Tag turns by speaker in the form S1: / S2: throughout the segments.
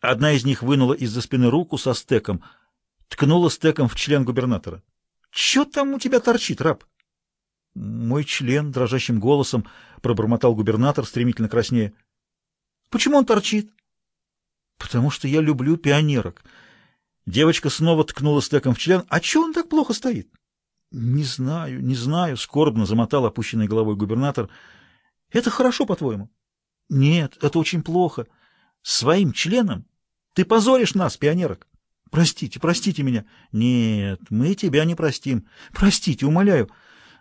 S1: Одна из них вынула из-за спины руку со стеком, ткнула стеком в член губернатора. — Че там у тебя торчит, раб? — Мой член, — дрожащим голосом пробормотал губернатор, стремительно краснея. — Почему он торчит? — Потому что я люблю пионерок. Девочка снова ткнула стеком в член. — А че он так плохо стоит? — Не знаю, не знаю, — скорбно замотал опущенной головой губернатор. — Это хорошо, по-твоему? — Нет, это очень плохо. Своим членом ты позоришь нас, пионерок. Простите, простите меня. Нет, мы тебя не простим. Простите, умоляю.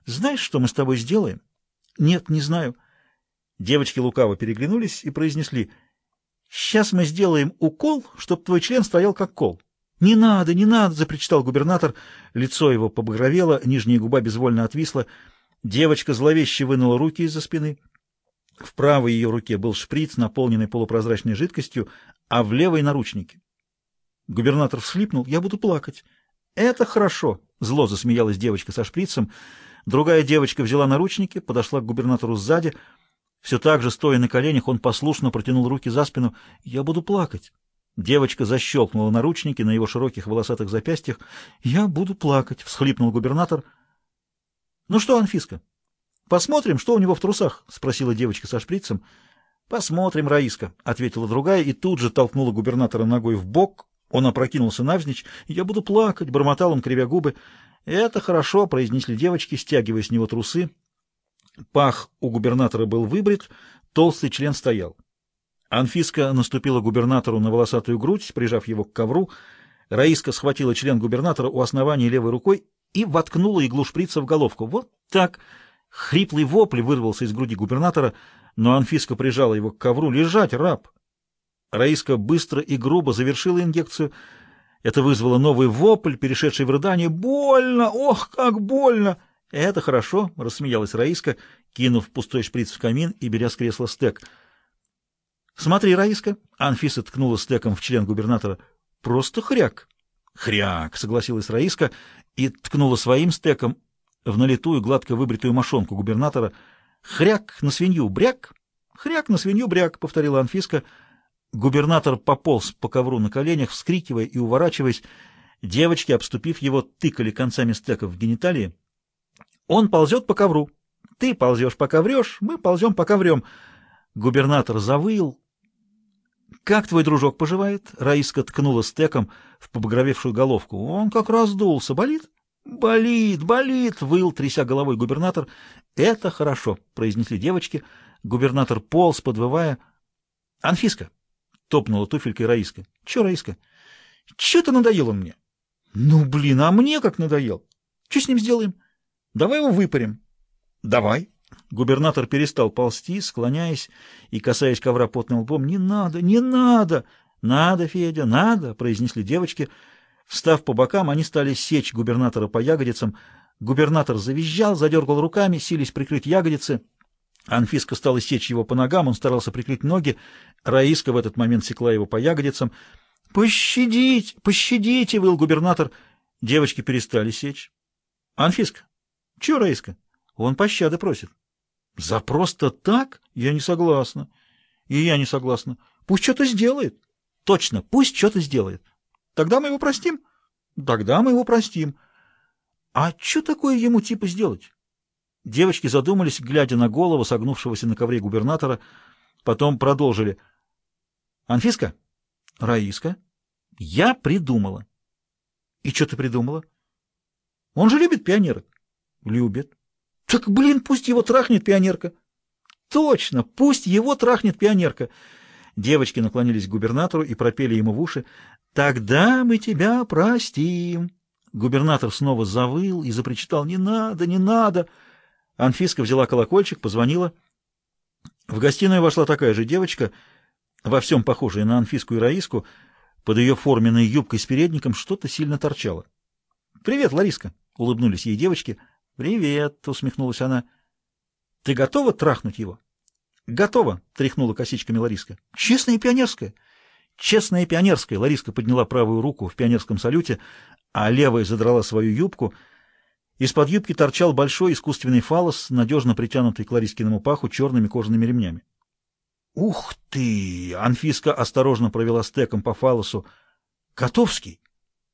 S1: Знаешь, что мы с тобой сделаем? Нет, не знаю. Девочки лукаво переглянулись и произнесли. Сейчас мы сделаем укол, чтобы твой член стоял как кол. «Не надо, не надо!» — запричитал губернатор. Лицо его побагровело, нижняя губа безвольно отвисла. Девочка зловеще вынула руки из-за спины. В правой ее руке был шприц, наполненный полупрозрачной жидкостью, а в левой — наручники. Губернатор всхлипнул. «Я буду плакать». «Это хорошо!» — зло засмеялась девочка со шприцем. Другая девочка взяла наручники, подошла к губернатору сзади. Все так же, стоя на коленях, он послушно протянул руки за спину. «Я буду плакать». Девочка защелкнула наручники на его широких волосатых запястьях. «Я буду плакать», — всхлипнул губернатор. «Ну что, Анфиска, посмотрим, что у него в трусах?» — спросила девочка со шприцем. «Посмотрим, Раиска», — ответила другая и тут же толкнула губернатора ногой в бок. Он опрокинулся навзничь. «Я буду плакать», — бормотал он, кривя губы. «Это хорошо», — произнесли девочки, стягивая с него трусы. Пах у губернатора был выбрит, толстый член стоял. Анфиска наступила губернатору на волосатую грудь, прижав его к ковру. Раиска схватила член губернатора у основания левой рукой и воткнула иглу шприца в головку. Вот так! Хриплый вопль вырвался из груди губернатора, но Анфиска прижала его к ковру. «Лежать, раб!» Раиска быстро и грубо завершила инъекцию. Это вызвало новый вопль, перешедший в рыдание. «Больно! Ох, как больно!» «Это хорошо!» — рассмеялась Раиска, кинув пустой шприц в камин и беря с кресла стек — «Смотри, Раиска!» — Анфиса ткнула стеком в член губернатора. «Просто хряк!» «Хряк!» — согласилась Раиска и ткнула своим стеком в налитую гладко выбритую мошонку губернатора. «Хряк на свинью! Бряк! Хряк на свинью! Бряк!» — повторила Анфиска. Губернатор пополз по ковру на коленях, вскрикивая и уворачиваясь. Девочки, обступив его, тыкали концами стеков в гениталии. «Он ползет по ковру. Ты ползешь, пока врешь, мы ползем, пока врем». Губернатор завыл, «Как твой дружок поживает?» Раиска ткнула стеком в побагровевшую головку. «Он как раздулся. Болит?» «Болит, болит!» — выл, тряся головой губернатор. «Это хорошо!» — произнесли девочки. Губернатор полз, подвывая. «Анфиска!» — топнула туфелькой Раиска. «Че, Раиска?» «Че ты он мне?» «Ну, блин, а мне как надоел? Че с ним сделаем? Давай его выпарим». «Давай!» Губернатор перестал ползти, склоняясь и касаясь ковра потным лбом. «Не надо, не надо!» «Надо, Федя, надо!» — произнесли девочки. Встав по бокам, они стали сечь губернатора по ягодицам. Губернатор завизжал, задергал руками, сились прикрыть ягодицы. Анфиска стала сечь его по ногам, он старался прикрыть ноги. Раиска в этот момент секла его по ягодицам. «Пощадите, пощадите!» — выл губернатор. Девочки перестали сечь. «Анфиска, чего Раиска?» Он пощады просит. За просто так? Я не согласна. И я не согласна. Пусть что-то сделает. Точно, пусть что-то сделает. Тогда мы его простим? Тогда мы его простим. А что такое ему типа сделать? Девочки задумались, глядя на голову согнувшегося на ковре губернатора, потом продолжили. Анфиска? Раиска? Я придумала. И что ты придумала? Он же любит пионерок. Любит. Так, блин, пусть его трахнет пионерка. Точно, пусть его трахнет пионерка. Девочки наклонились к губернатору и пропели ему в уши. Тогда мы тебя простим. Губернатор снова завыл и запричитал. Не надо, не надо. Анфиска взяла колокольчик, позвонила. В гостиную вошла такая же девочка, во всем похожая на Анфиску и Раиску. Под ее форменной юбкой с передником что-то сильно торчало. «Привет, Лариска!» — улыбнулись ей девочки — «Привет!» — усмехнулась она. «Ты готова трахнуть его?» «Готова!» — тряхнула косичками Лариска. «Честная и пионерская!» «Честная пионерская!» — Лариска подняла правую руку в пионерском салюте, а левая задрала свою юбку. Из-под юбки торчал большой искусственный фалос, надежно притянутый к Ларискиному паху черными кожаными ремнями. «Ух ты!» — Анфиска осторожно провела стеком по фалосу. «Котовский?»